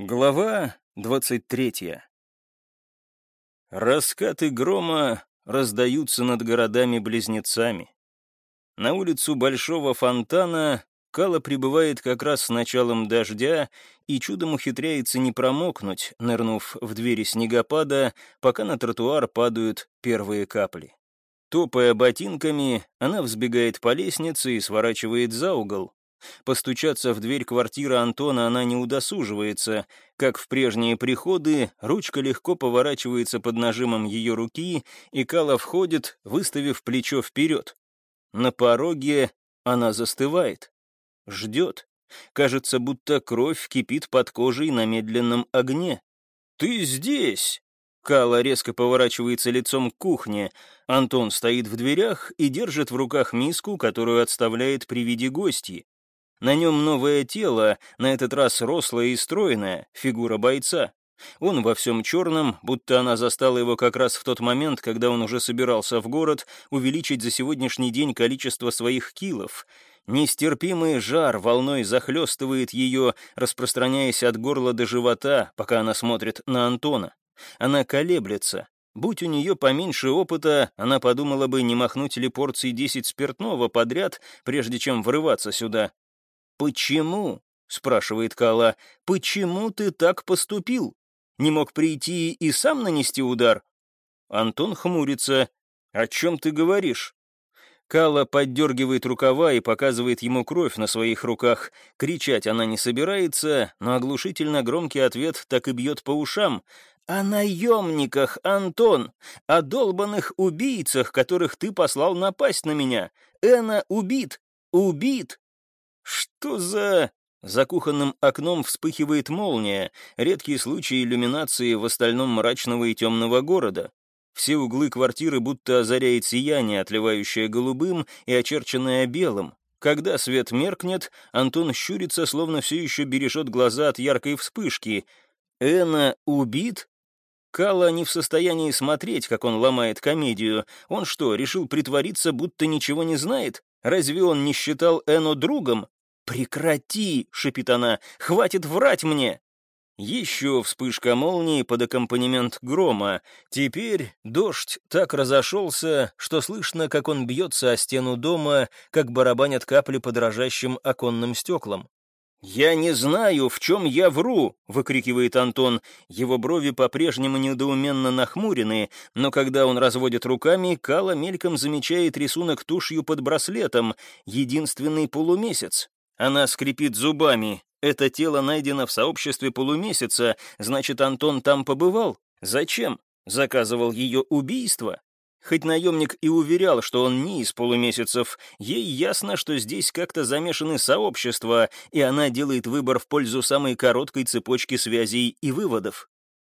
Глава двадцать третья. Раскаты грома раздаются над городами-близнецами. На улицу Большого фонтана Кала прибывает как раз с началом дождя и чудом ухитряется не промокнуть, нырнув в двери снегопада, пока на тротуар падают первые капли. Топая ботинками, она взбегает по лестнице и сворачивает за угол, Постучаться в дверь квартиры Антона она не удосуживается. Как в прежние приходы, ручка легко поворачивается под нажимом ее руки, и Кала входит, выставив плечо вперед. На пороге она застывает. Ждет. Кажется, будто кровь кипит под кожей на медленном огне. «Ты здесь!» Кала резко поворачивается лицом к кухне. Антон стоит в дверях и держит в руках миску, которую отставляет при виде гостей. На нем новое тело, на этот раз рослое и стройное, фигура бойца. Он во всем черном, будто она застала его как раз в тот момент, когда он уже собирался в город увеличить за сегодняшний день количество своих килов. Нестерпимый жар волной захлестывает ее, распространяясь от горла до живота, пока она смотрит на Антона. Она колеблется. Будь у нее поменьше опыта, она подумала бы, не махнуть ли порции десять спиртного подряд, прежде чем врываться сюда. «Почему?» — спрашивает Кала. «Почему ты так поступил? Не мог прийти и сам нанести удар?» Антон хмурится. «О чем ты говоришь?» Кала поддергивает рукава и показывает ему кровь на своих руках. Кричать она не собирается, но оглушительно громкий ответ так и бьет по ушам. «О наемниках, Антон! О долбанных убийцах, которых ты послал напасть на меня! Эна убит! Убит! «Что за...» За кухонным окном вспыхивает молния, редкие случаи иллюминации в остальном мрачного и темного города. Все углы квартиры будто озаряет сияние, отливающее голубым и очерченное белым. Когда свет меркнет, Антон щурится, словно все еще бережет глаза от яркой вспышки. «Эна убит?» Кала не в состоянии смотреть, как он ломает комедию. Он что, решил притвориться, будто ничего не знает? Разве он не считал Эну другом? «Прекрати!» — шипит она. «Хватит врать мне!» Еще вспышка молнии под аккомпанемент грома. Теперь дождь так разошелся, что слышно, как он бьется о стену дома, как барабанят капли по дрожащим оконным стеклам. «Я не знаю, в чем я вру!» — выкрикивает Антон. Его брови по-прежнему недоуменно нахмурены, но когда он разводит руками, Кала мельком замечает рисунок тушью под браслетом, единственный полумесяц. Она скрипит зубами. Это тело найдено в сообществе полумесяца, значит, Антон там побывал? Зачем? Заказывал ее убийство? Хоть наемник и уверял, что он не из полумесяцев, ей ясно, что здесь как-то замешаны сообщества, и она делает выбор в пользу самой короткой цепочки связей и выводов.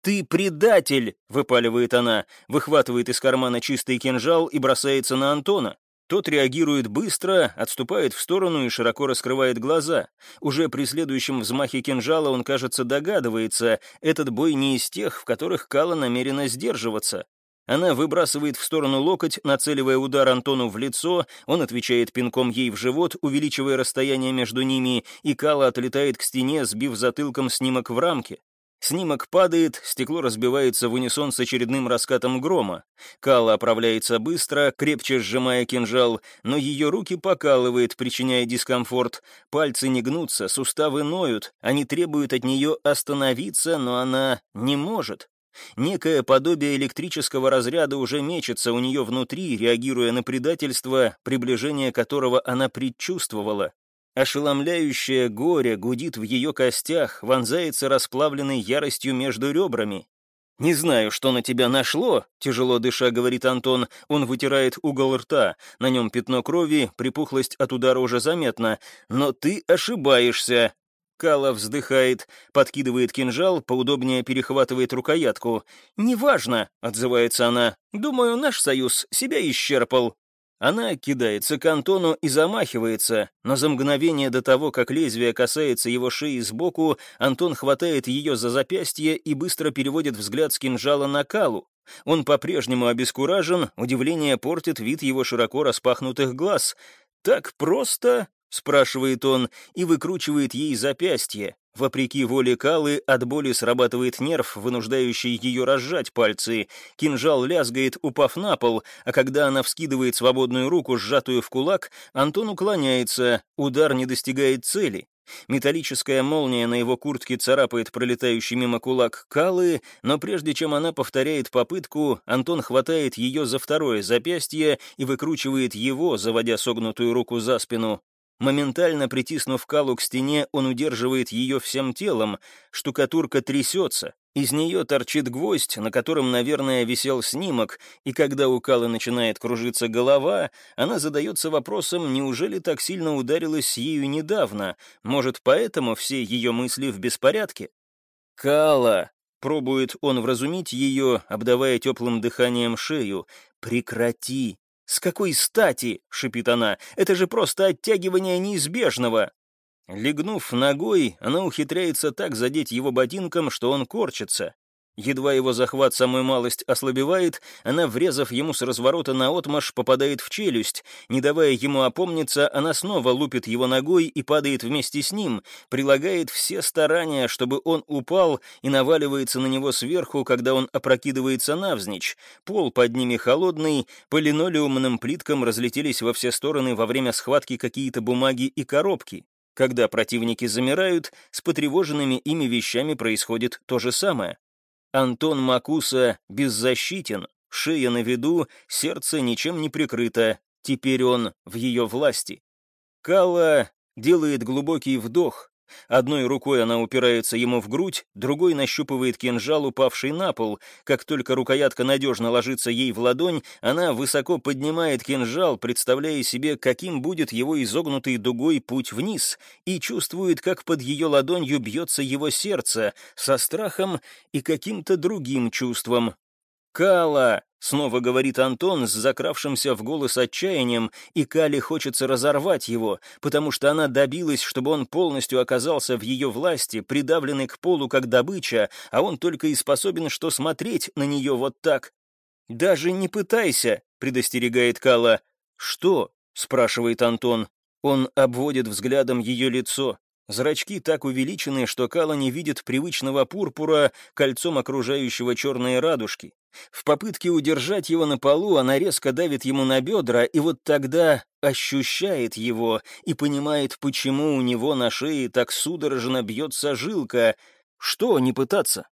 «Ты предатель!» — выпаливает она, выхватывает из кармана чистый кинжал и бросается на Антона. Тот реагирует быстро, отступает в сторону и широко раскрывает глаза. Уже при следующем взмахе кинжала он, кажется, догадывается, этот бой не из тех, в которых Кала намерена сдерживаться. Она выбрасывает в сторону локоть, нацеливая удар Антону в лицо, он отвечает пинком ей в живот, увеличивая расстояние между ними, и Кала отлетает к стене, сбив затылком снимок в рамке. Снимок падает, стекло разбивается в унисон с очередным раскатом грома. Кала оправляется быстро, крепче сжимая кинжал, но ее руки покалывает, причиняя дискомфорт. Пальцы не гнутся, суставы ноют, они требуют от нее остановиться, но она не может. Некое подобие электрического разряда уже мечется у нее внутри, реагируя на предательство, приближение которого она предчувствовала. Ошеломляющее горе гудит в ее костях, вонзается расплавленной яростью между ребрами. «Не знаю, что на тебя нашло», — тяжело дыша, говорит Антон. Он вытирает угол рта. На нем пятно крови, припухлость от удара уже заметна. «Но ты ошибаешься». Кала вздыхает, подкидывает кинжал, поудобнее перехватывает рукоятку. «Неважно», — отзывается она. «Думаю, наш союз себя исчерпал. Она кидается к Антону и замахивается, но за мгновение до того, как лезвие касается его шеи сбоку, Антон хватает ее за запястье и быстро переводит взгляд с кинжала на Калу. Он по-прежнему обескуражен, удивление портит вид его широко распахнутых глаз. «Так просто?» — спрашивает он и выкручивает ей запястье. Вопреки воле Калы, от боли срабатывает нерв, вынуждающий ее разжать пальцы. Кинжал лязгает, упав на пол, а когда она вскидывает свободную руку, сжатую в кулак, Антон уклоняется, удар не достигает цели. Металлическая молния на его куртке царапает пролетающий мимо кулак Калы, но прежде чем она повторяет попытку, Антон хватает ее за второе запястье и выкручивает его, заводя согнутую руку за спину. Моментально притиснув Калу к стене, он удерживает ее всем телом. Штукатурка трясется. Из нее торчит гвоздь, на котором, наверное, висел снимок, и когда у Калы начинает кружиться голова, она задается вопросом, неужели так сильно ударилась ею недавно? Может, поэтому все ее мысли в беспорядке? «Кала!» — пробует он вразумить ее, обдавая теплым дыханием шею. «Прекрати! «С какой стати?» — шипит она. «Это же просто оттягивание неизбежного!» Легнув ногой, она ухитряется так задеть его ботинком, что он корчится. Едва его захват самую малость ослабевает, она, врезав ему с разворота на отмаш, попадает в челюсть. Не давая ему опомниться, она снова лупит его ногой и падает вместе с ним, прилагает все старания, чтобы он упал, и наваливается на него сверху, когда он опрокидывается навзничь. Пол под ними холодный, по линолеумным плиткам разлетелись во все стороны во время схватки какие-то бумаги и коробки. Когда противники замирают, с потревоженными ими вещами происходит то же самое. Антон Макуса беззащитен, шея на виду, сердце ничем не прикрыто, теперь он в ее власти. Кала делает глубокий вдох, Одной рукой она упирается ему в грудь, другой нащупывает кинжал, упавший на пол. Как только рукоятка надежно ложится ей в ладонь, она высоко поднимает кинжал, представляя себе, каким будет его изогнутый дугой путь вниз, и чувствует, как под ее ладонью бьется его сердце, со страхом и каким-то другим чувством. «Кала!» — снова говорит Антон с закравшимся в голос отчаянием, и Кале хочется разорвать его, потому что она добилась, чтобы он полностью оказался в ее власти, придавленный к полу как добыча, а он только и способен что смотреть на нее вот так. «Даже не пытайся!» — предостерегает Кала. «Что?» — спрашивает Антон. Он обводит взглядом ее лицо. Зрачки так увеличены, что Кала не видит привычного пурпура кольцом окружающего черные радужки. В попытке удержать его на полу она резко давит ему на бедра, и вот тогда ощущает его и понимает, почему у него на шее так судорожно бьется жилка. Что не пытаться?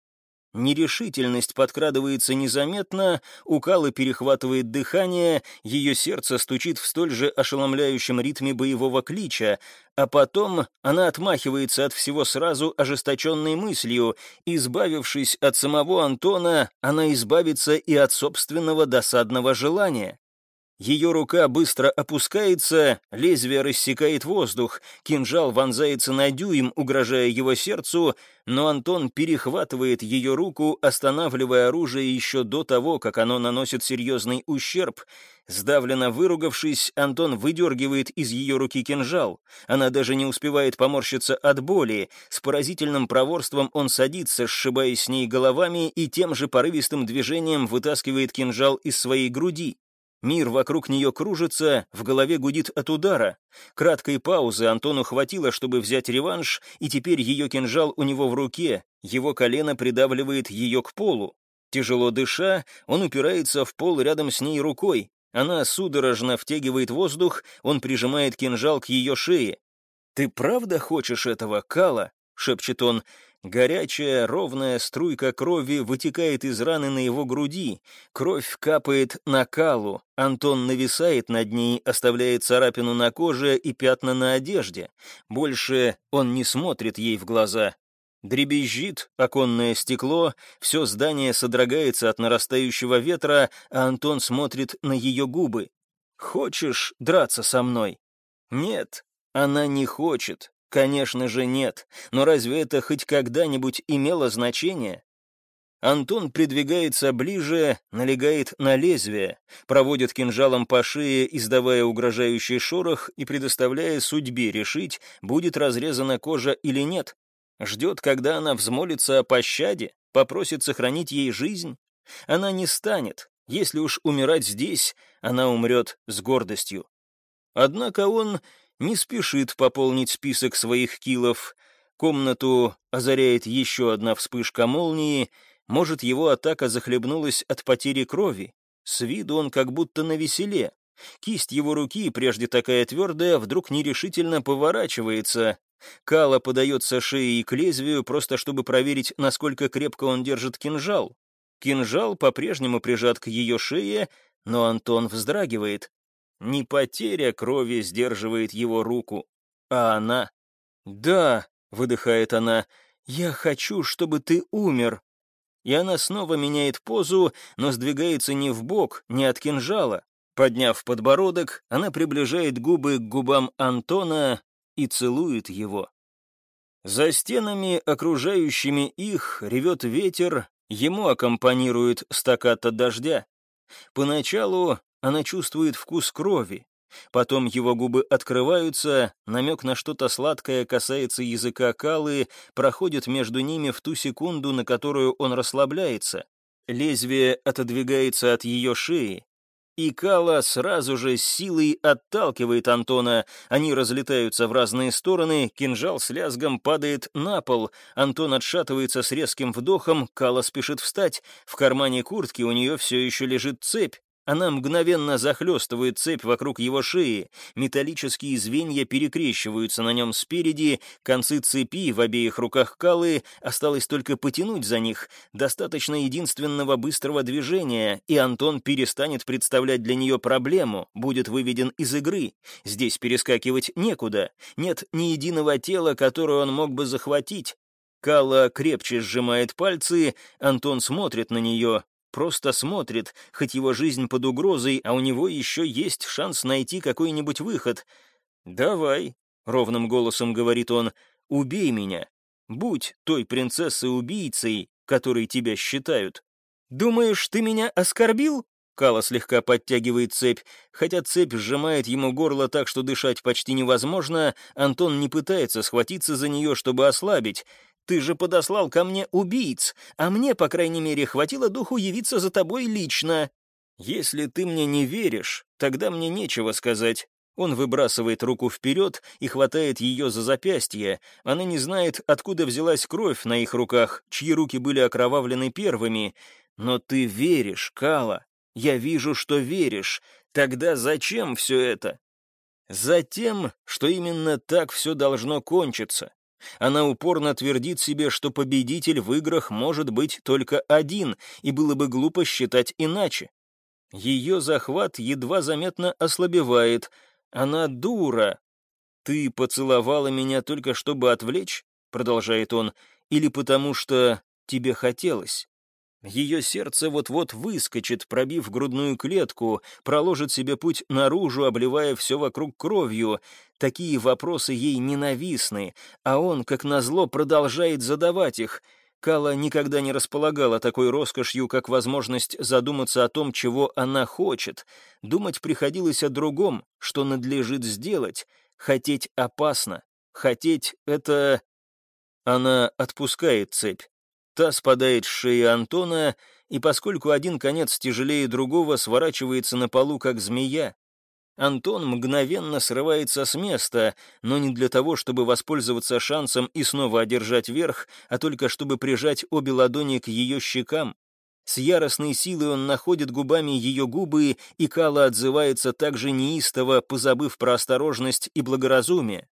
Нерешительность подкрадывается незаметно, у Калы перехватывает дыхание, ее сердце стучит в столь же ошеломляющем ритме боевого клича, а потом она отмахивается от всего сразу ожесточенной мыслью. Избавившись от самого Антона, она избавится и от собственного досадного желания. Ее рука быстро опускается, лезвие рассекает воздух, кинжал вонзается на дюйм, угрожая его сердцу, но Антон перехватывает ее руку, останавливая оружие еще до того, как оно наносит серьезный ущерб. Сдавленно выругавшись, Антон выдергивает из ее руки кинжал. Она даже не успевает поморщиться от боли. С поразительным проворством он садится, сшибаясь с ней головами, и тем же порывистым движением вытаскивает кинжал из своей груди. Мир вокруг нее кружится, в голове гудит от удара. Краткой паузы Антону хватило, чтобы взять реванш, и теперь ее кинжал у него в руке, его колено придавливает ее к полу. Тяжело дыша, он упирается в пол рядом с ней рукой. Она судорожно втягивает воздух, он прижимает кинжал к ее шее. «Ты правда хочешь этого, Кала?» — шепчет он. Горячая, ровная струйка крови вытекает из раны на его груди. Кровь капает на калу. Антон нависает над ней, оставляет царапину на коже и пятна на одежде. Больше он не смотрит ей в глаза. Дребезжит оконное стекло, все здание содрогается от нарастающего ветра, а Антон смотрит на ее губы. «Хочешь драться со мной?» «Нет, она не хочет. Конечно же нет, но разве это хоть когда-нибудь имело значение? Антон придвигается ближе, налегает на лезвие, проводит кинжалом по шее, издавая угрожающий шорох и предоставляя судьбе решить, будет разрезана кожа или нет. Ждет, когда она взмолится о пощаде, попросит сохранить ей жизнь. Она не станет. Если уж умирать здесь, она умрет с гордостью. Однако он не спешит пополнить список своих килов. Комнату озаряет еще одна вспышка молнии, может, его атака захлебнулась от потери крови. С виду он как будто на веселе. Кисть его руки, прежде такая твердая, вдруг нерешительно поворачивается. Кала подается шеей к лезвию, просто чтобы проверить, насколько крепко он держит кинжал. Кинжал по-прежнему прижат к ее шее, но Антон вздрагивает. Не потеря крови сдерживает его руку, а она. «Да», — выдыхает она, — «я хочу, чтобы ты умер». И она снова меняет позу, но сдвигается не в бок, не от кинжала. Подняв подбородок, она приближает губы к губам Антона и целует его. За стенами, окружающими их, ревет ветер, ему аккомпанирует стаката дождя. Поначалу она чувствует вкус крови, потом его губы открываются, намек на что-то сладкое касается языка Калы, проходит между ними в ту секунду, на которую он расслабляется. Лезвие отодвигается от ее шеи, и Кала сразу же силой отталкивает Антона. Они разлетаются в разные стороны, кинжал с лязгом падает на пол. Антон отшатывается с резким вдохом, Кала спешит встать. В кармане куртки у нее все еще лежит цепь. Она мгновенно захлестывает цепь вокруг его шеи, металлические звенья перекрещиваются на нем спереди, концы цепи в обеих руках Калы, осталось только потянуть за них, достаточно единственного быстрого движения, и Антон перестанет представлять для нее проблему, будет выведен из игры. Здесь перескакивать некуда, нет ни единого тела, которое он мог бы захватить. Кала крепче сжимает пальцы, Антон смотрит на нее, просто смотрит, хоть его жизнь под угрозой, а у него еще есть шанс найти какой-нибудь выход. «Давай», — ровным голосом говорит он, — «убей меня. Будь той принцессой-убийцей, которой тебя считают». «Думаешь, ты меня оскорбил?» Кала слегка подтягивает цепь. Хотя цепь сжимает ему горло так, что дышать почти невозможно, Антон не пытается схватиться за нее, чтобы ослабить. Ты же подослал ко мне убийц, а мне, по крайней мере, хватило духу явиться за тобой лично. Если ты мне не веришь, тогда мне нечего сказать. Он выбрасывает руку вперед и хватает ее за запястье. Она не знает, откуда взялась кровь на их руках, чьи руки были окровавлены первыми. Но ты веришь, Кала. Я вижу, что веришь. Тогда зачем все это? Затем, что именно так все должно кончиться. Она упорно твердит себе, что победитель в играх может быть только один, и было бы глупо считать иначе. Ее захват едва заметно ослабевает. Она дура. «Ты поцеловала меня только чтобы отвлечь?» — продолжает он. «Или потому что тебе хотелось?» Ее сердце вот-вот выскочит, пробив грудную клетку, проложит себе путь наружу, обливая все вокруг кровью. Такие вопросы ей ненавистны, а он, как назло, продолжает задавать их. Кала никогда не располагала такой роскошью, как возможность задуматься о том, чего она хочет. Думать приходилось о другом, что надлежит сделать. Хотеть опасно. Хотеть — это... Она отпускает цепь. Та спадает с шеи Антона, и поскольку один конец тяжелее другого, сворачивается на полу, как змея. Антон мгновенно срывается с места, но не для того, чтобы воспользоваться шансом и снова одержать верх, а только чтобы прижать обе ладони к ее щекам. С яростной силой он находит губами ее губы, и Кала отзывается так же неистово, позабыв про осторожность и благоразумие.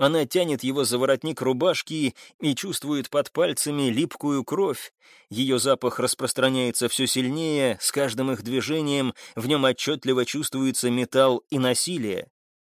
Она тянет его за воротник рубашки и чувствует под пальцами липкую кровь. Ее запах распространяется все сильнее, с каждым их движением в нем отчетливо чувствуется металл и насилие.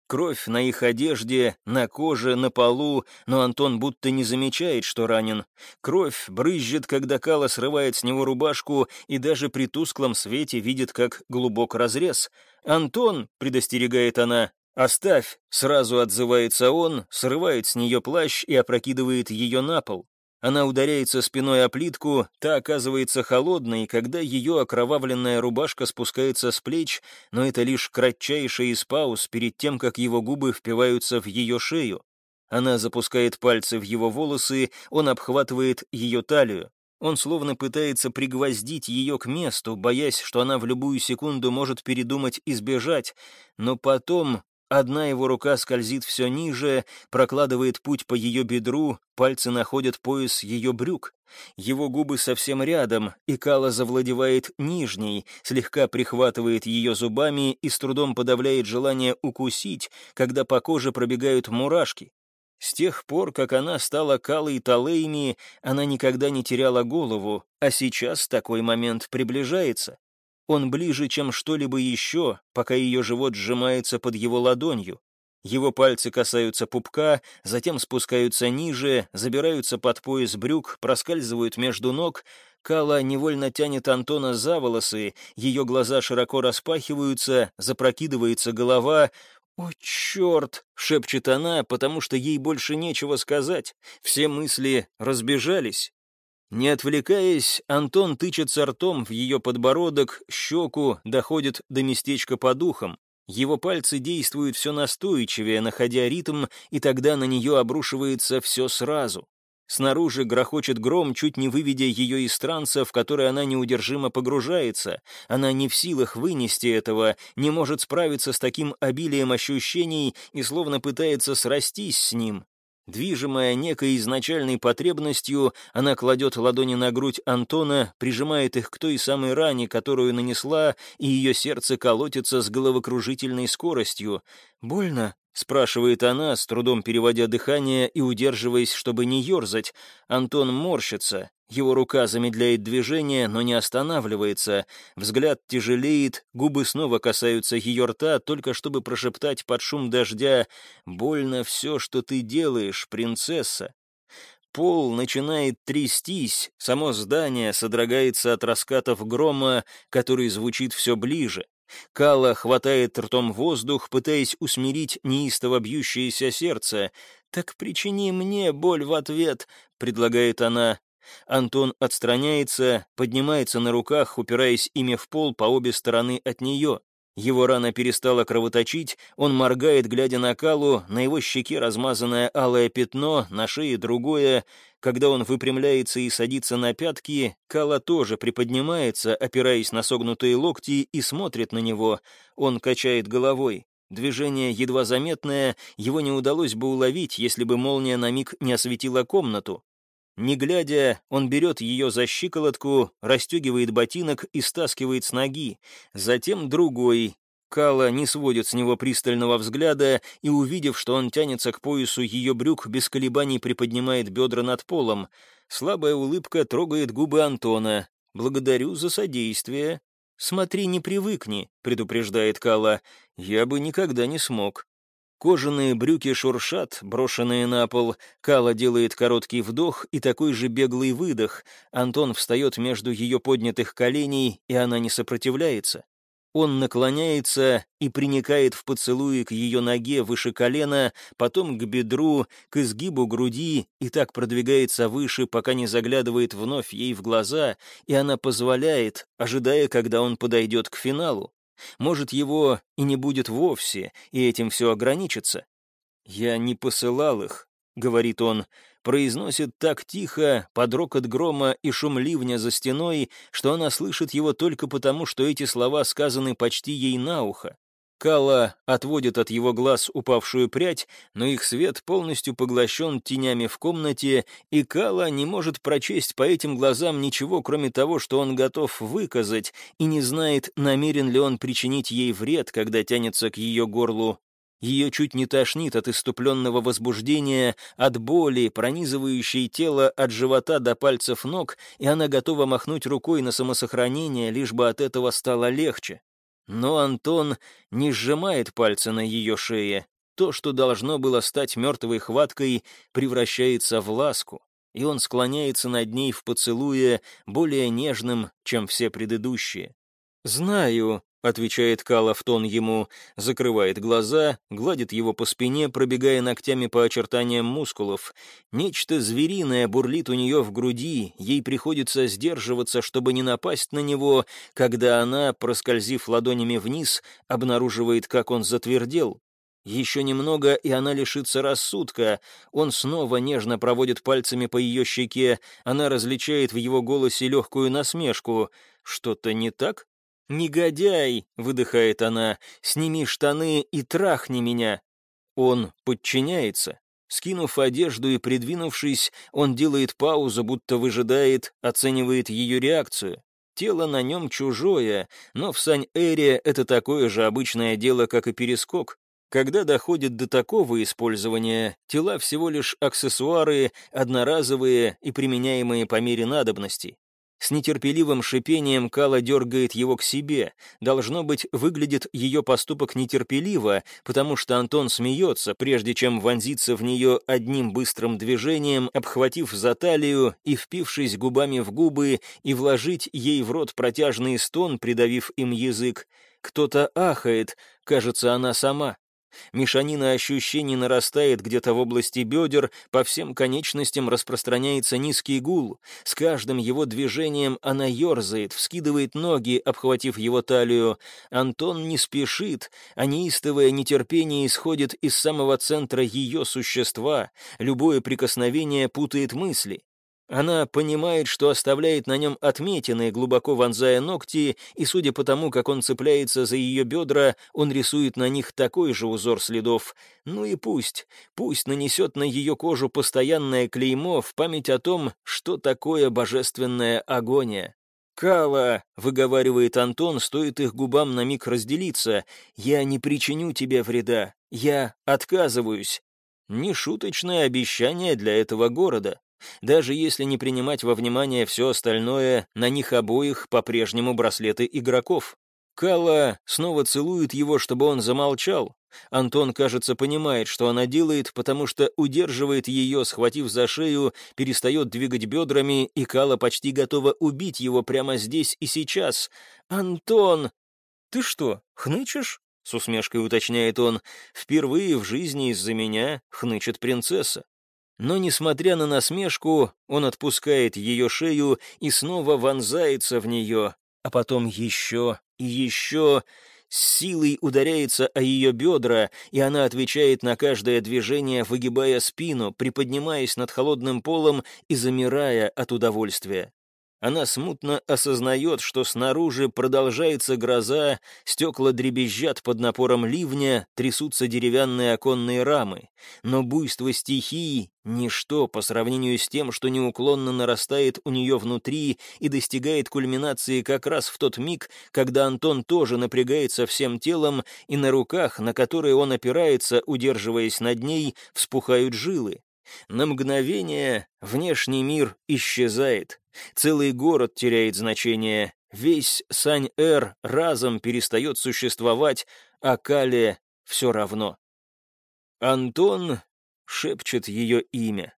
Кровь на их одежде, на коже, на полу, но Антон будто не замечает, что ранен. Кровь брызжет, когда Кала срывает с него рубашку и даже при тусклом свете видит, как глубок разрез. «Антон», — предостерегает она, «Оставь!» — сразу отзывается он, срывает с нее плащ и опрокидывает ее на пол. Она ударяется спиной о плитку, та оказывается холодной, когда ее окровавленная рубашка спускается с плеч, но это лишь кратчайший из пауз перед тем, как его губы впиваются в ее шею. Она запускает пальцы в его волосы, он обхватывает ее талию. Он словно пытается пригвоздить ее к месту, боясь, что она в любую секунду может передумать и сбежать, но потом одна его рука скользит все ниже, прокладывает путь по ее бедру, пальцы находят пояс ее брюк. Его губы совсем рядом, и Кала завладевает нижней, слегка прихватывает ее зубами и с трудом подавляет желание укусить, когда по коже пробегают мурашки. С тех пор, как она стала Калой Талейми, она никогда не теряла голову, а сейчас такой момент приближается. Он ближе, чем что-либо еще, пока ее живот сжимается под его ладонью. Его пальцы касаются пупка, затем спускаются ниже, забираются под пояс брюк, проскальзывают между ног. Кала невольно тянет Антона за волосы, ее глаза широко распахиваются, запрокидывается голова. «О, черт!» — шепчет она, потому что ей больше нечего сказать. Все мысли разбежались. Не отвлекаясь, Антон тычется ртом в ее подбородок, щеку, доходит до местечка по духам. Его пальцы действуют все настойчивее, находя ритм, и тогда на нее обрушивается все сразу. Снаружи грохочет гром, чуть не выведя ее из транса, в который она неудержимо погружается. Она не в силах вынести этого, не может справиться с таким обилием ощущений и словно пытается срастись с ним. Движимая некой изначальной потребностью, она кладет ладони на грудь Антона, прижимает их к той самой ране, которую нанесла, и ее сердце колотится с головокружительной скоростью. «Больно?» — спрашивает она, с трудом переводя дыхание и удерживаясь, чтобы не ерзать. Антон морщится. Его рука замедляет движение, но не останавливается. Взгляд тяжелеет, губы снова касаются ее рта, только чтобы прошептать под шум дождя «Больно все, что ты делаешь, принцесса». Пол начинает трястись, само здание содрогается от раскатов грома, который звучит все ближе. Кала хватает ртом воздух, пытаясь усмирить неистово бьющееся сердце. «Так причини мне боль в ответ», — предлагает она. Антон отстраняется, поднимается на руках, упираясь ими в пол по обе стороны от нее. Его рана перестала кровоточить, он моргает, глядя на Калу, на его щеке размазанное алое пятно, на шее другое. Когда он выпрямляется и садится на пятки, Кала тоже приподнимается, опираясь на согнутые локти, и смотрит на него. Он качает головой. Движение едва заметное, его не удалось бы уловить, если бы молния на миг не осветила комнату. Не глядя, он берет ее за щиколотку, расстегивает ботинок и стаскивает с ноги. Затем другой. Кала не сводит с него пристального взгляда и, увидев, что он тянется к поясу ее брюк, без колебаний приподнимает бедра над полом. Слабая улыбка трогает губы Антона. «Благодарю за содействие». «Смотри, не привыкни», — предупреждает Кала. «Я бы никогда не смог». Кожаные брюки шуршат, брошенные на пол. Кала делает короткий вдох и такой же беглый выдох. Антон встает между ее поднятых коленей, и она не сопротивляется. Он наклоняется и приникает в поцелуи к ее ноге выше колена, потом к бедру, к изгибу груди, и так продвигается выше, пока не заглядывает вновь ей в глаза, и она позволяет, ожидая, когда он подойдет к финалу. Может, его и не будет вовсе, и этим все ограничится. «Я не посылал их», — говорит он, произносит так тихо, под рокот грома и шум ливня за стеной, что она слышит его только потому, что эти слова сказаны почти ей на ухо. Кала отводит от его глаз упавшую прядь, но их свет полностью поглощен тенями в комнате, и Кала не может прочесть по этим глазам ничего, кроме того, что он готов выказать, и не знает, намерен ли он причинить ей вред, когда тянется к ее горлу. Ее чуть не тошнит от иступленного возбуждения, от боли, пронизывающей тело от живота до пальцев ног, и она готова махнуть рукой на самосохранение, лишь бы от этого стало легче. Но Антон не сжимает пальцы на ее шее. То, что должно было стать мертвой хваткой, превращается в ласку, и он склоняется над ней в поцелуе, более нежным, чем все предыдущие. «Знаю», — отвечает Кала в тон ему, закрывает глаза, гладит его по спине, пробегая ногтями по очертаниям мускулов. Нечто звериное бурлит у нее в груди, ей приходится сдерживаться, чтобы не напасть на него, когда она, проскользив ладонями вниз, обнаруживает, как он затвердел. Еще немного, и она лишится рассудка. Он снова нежно проводит пальцами по ее щеке, она различает в его голосе легкую насмешку. «Что-то не так?» «Негодяй!» — выдыхает она. «Сними штаны и трахни меня!» Он подчиняется. Скинув одежду и придвинувшись, он делает паузу, будто выжидает, оценивает ее реакцию. Тело на нем чужое, но в Сань-Эре это такое же обычное дело, как и перескок. Когда доходит до такого использования, тела всего лишь аксессуары, одноразовые и применяемые по мере надобности. С нетерпеливым шипением Кала дергает его к себе. Должно быть, выглядит ее поступок нетерпеливо, потому что Антон смеется, прежде чем вонзиться в нее одним быстрым движением, обхватив за талию и впившись губами в губы, и вложить ей в рот протяжный стон, придавив им язык. Кто-то ахает, кажется, она сама. Мешанина ощущений нарастает где-то в области бедер, по всем конечностям распространяется низкий гул. С каждым его движением она ерзает, вскидывает ноги, обхватив его талию. Антон не спешит, а неистовое нетерпение исходит из самого центра ее существа. Любое прикосновение путает мысли. Она понимает, что оставляет на нем отметины, глубоко вонзая ногти, и, судя по тому, как он цепляется за ее бедра, он рисует на них такой же узор следов. Ну и пусть, пусть нанесет на ее кожу постоянное клеймо в память о том, что такое божественная агония. «Кала», — выговаривает Антон, стоит их губам на миг разделиться, — «я не причиню тебе вреда, я отказываюсь». Нешуточное обещание для этого города. Даже если не принимать во внимание все остальное, на них обоих по-прежнему браслеты игроков. Кала снова целует его, чтобы он замолчал. Антон, кажется, понимает, что она делает, потому что удерживает ее, схватив за шею, перестает двигать бедрами, и Кала почти готова убить его прямо здесь и сейчас. «Антон!» «Ты что, хнычешь?» — с усмешкой уточняет он. «Впервые в жизни из-за меня хнычет принцесса». Но, несмотря на насмешку, он отпускает ее шею и снова вонзается в нее, а потом еще и еще с силой ударяется о ее бедра, и она отвечает на каждое движение, выгибая спину, приподнимаясь над холодным полом и замирая от удовольствия. Она смутно осознает, что снаружи продолжается гроза, стекла дребезжат под напором ливня, трясутся деревянные оконные рамы. Но буйство стихии — ничто по сравнению с тем, что неуклонно нарастает у нее внутри и достигает кульминации как раз в тот миг, когда Антон тоже напрягается всем телом, и на руках, на которые он опирается, удерживаясь над ней, вспухают жилы. На мгновение внешний мир исчезает. Целый город теряет значение. Весь Сань-Эр разом перестает существовать, а Кале все равно. Антон шепчет ее имя.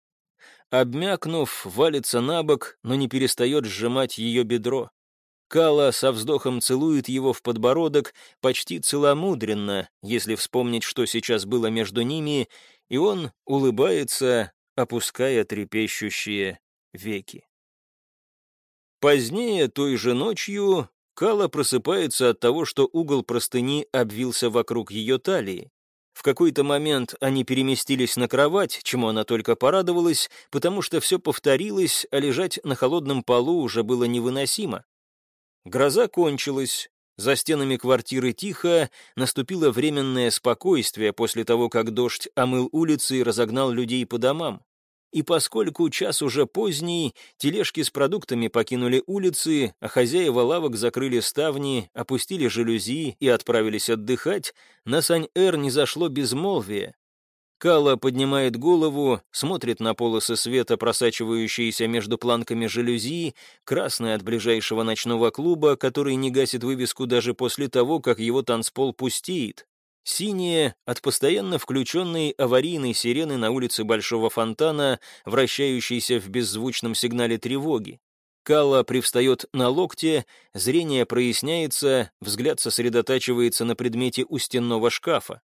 Обмякнув, валится на бок, но не перестает сжимать ее бедро. Кала со вздохом целует его в подбородок, почти целомудренно, если вспомнить, что сейчас было между ними, и он улыбается, опуская трепещущие веки. Позднее, той же ночью, Кала просыпается от того, что угол простыни обвился вокруг ее талии. В какой-то момент они переместились на кровать, чему она только порадовалась, потому что все повторилось, а лежать на холодном полу уже было невыносимо. Гроза кончилась, за стенами квартиры тихо, наступило временное спокойствие после того, как дождь омыл улицы и разогнал людей по домам. И поскольку час уже поздний, тележки с продуктами покинули улицы, а хозяева лавок закрыли ставни, опустили жалюзи и отправились отдыхать, на Сань-Эр не зашло безмолвие, Кала поднимает голову, смотрит на полосы света, просачивающиеся между планками жалюзи, красный от ближайшего ночного клуба, который не гасит вывеску даже после того, как его танцпол пустеет. Синие от постоянно включенной аварийной сирены на улице Большого Фонтана, вращающейся в беззвучном сигнале тревоги. Кала привстает на локте, зрение проясняется, взгляд сосредотачивается на предмете у стенного шкафа.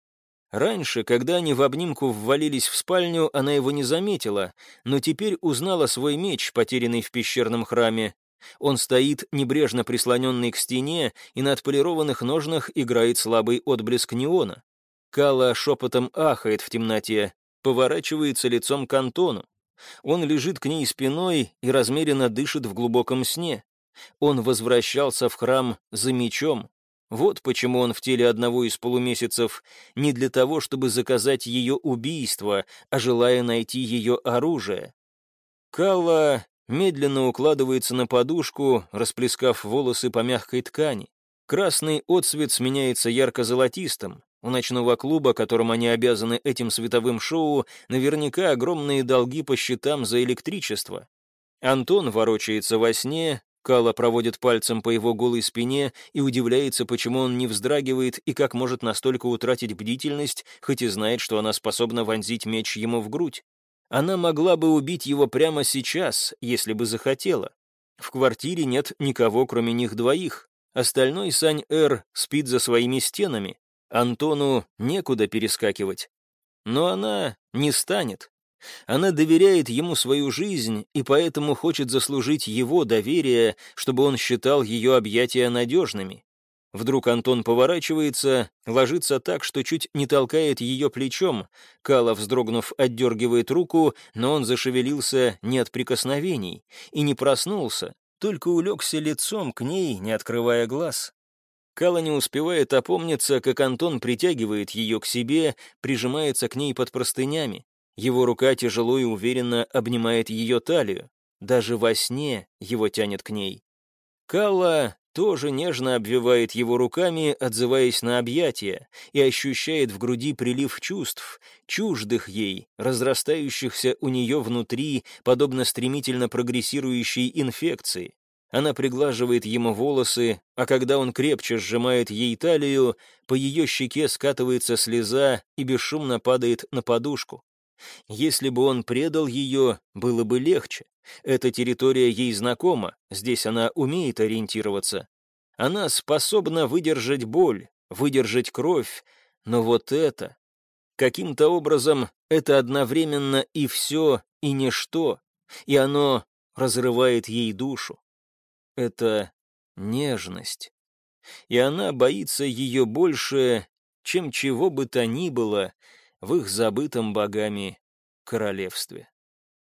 Раньше, когда они в обнимку ввалились в спальню, она его не заметила, но теперь узнала свой меч, потерянный в пещерном храме. Он стоит, небрежно прислоненный к стене, и на отполированных ножнах играет слабый отблеск неона. Кала шепотом ахает в темноте, поворачивается лицом к Антону. Он лежит к ней спиной и размеренно дышит в глубоком сне. Он возвращался в храм за мечом. Вот почему он в теле одного из полумесяцев не для того, чтобы заказать ее убийство, а желая найти ее оружие. Калла медленно укладывается на подушку, расплескав волосы по мягкой ткани. Красный отсвет сменяется ярко-золотистым. У ночного клуба, которым они обязаны этим световым шоу, наверняка огромные долги по счетам за электричество. Антон ворочается во сне, Кала проводит пальцем по его голой спине и удивляется, почему он не вздрагивает и как может настолько утратить бдительность, хоть и знает, что она способна вонзить меч ему в грудь. Она могла бы убить его прямо сейчас, если бы захотела. В квартире нет никого, кроме них двоих. Остальной Сань-Эр спит за своими стенами. Антону некуда перескакивать. Но она не станет. Она доверяет ему свою жизнь и поэтому хочет заслужить его доверие, чтобы он считал ее объятия надежными. Вдруг Антон поворачивается, ложится так, что чуть не толкает ее плечом. Кала, вздрогнув, отдергивает руку, но он зашевелился не от прикосновений и не проснулся, только улегся лицом к ней, не открывая глаз. Кала не успевает опомниться, как Антон притягивает ее к себе, прижимается к ней под простынями. Его рука тяжело и уверенно обнимает ее талию. Даже во сне его тянет к ней. Калла тоже нежно обвивает его руками, отзываясь на объятия, и ощущает в груди прилив чувств, чуждых ей, разрастающихся у нее внутри, подобно стремительно прогрессирующей инфекции. Она приглаживает ему волосы, а когда он крепче сжимает ей талию, по ее щеке скатывается слеза и бесшумно падает на подушку. Если бы он предал ее, было бы легче. Эта территория ей знакома, здесь она умеет ориентироваться. Она способна выдержать боль, выдержать кровь, но вот это... Каким-то образом это одновременно и все, и ничто, и оно разрывает ей душу это нежность. И она боится ее больше, чем чего бы то ни было в их забытом богами королевстве.